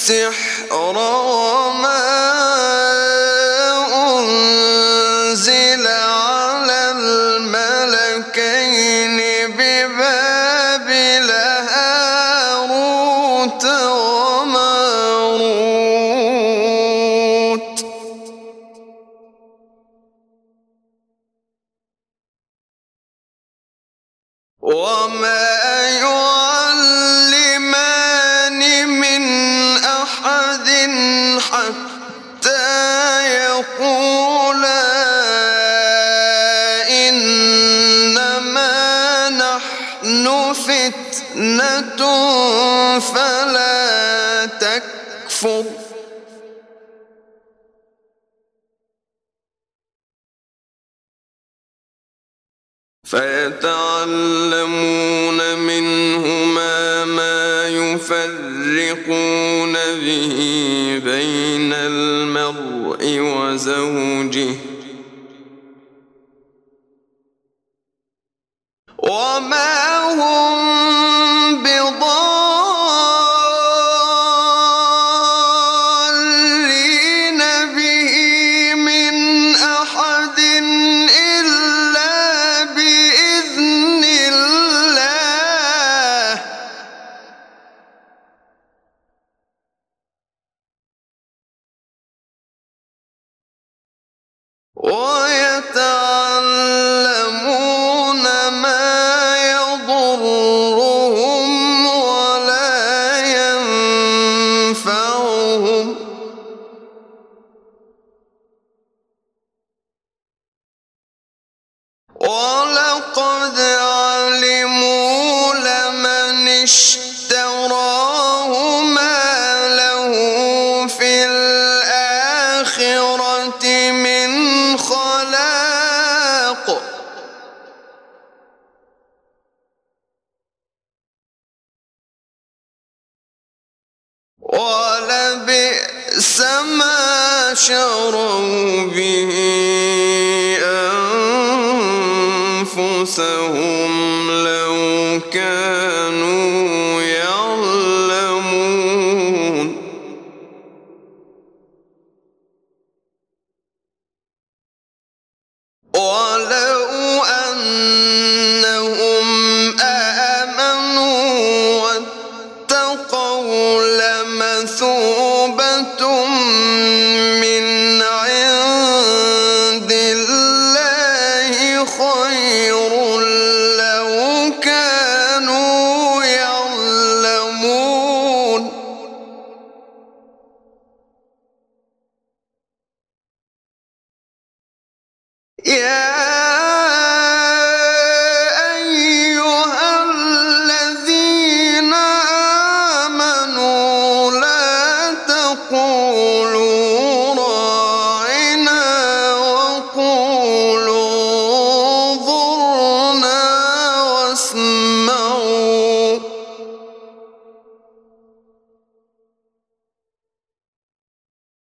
السحر وما أنزل على الملكين ببابل هاروت وماروت. وما نحن فتنة فلا تكفر. فيتعلمون منهما ما يفرقون به بين المرء وزوجه. وما ويتعلمون ما يضرهم ولا ينفعهم. ولقد علموا لمن اشتراه ولبئس ما شروا به أنفسهم. خير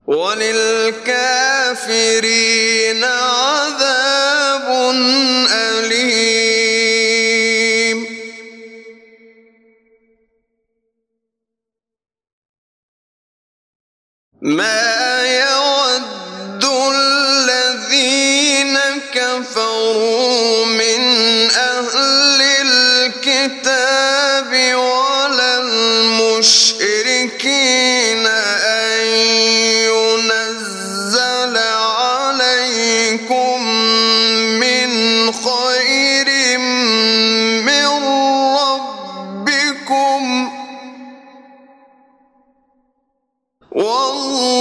وللكافرين عذاب أليم. ما يود الذين كفروا ربكم والله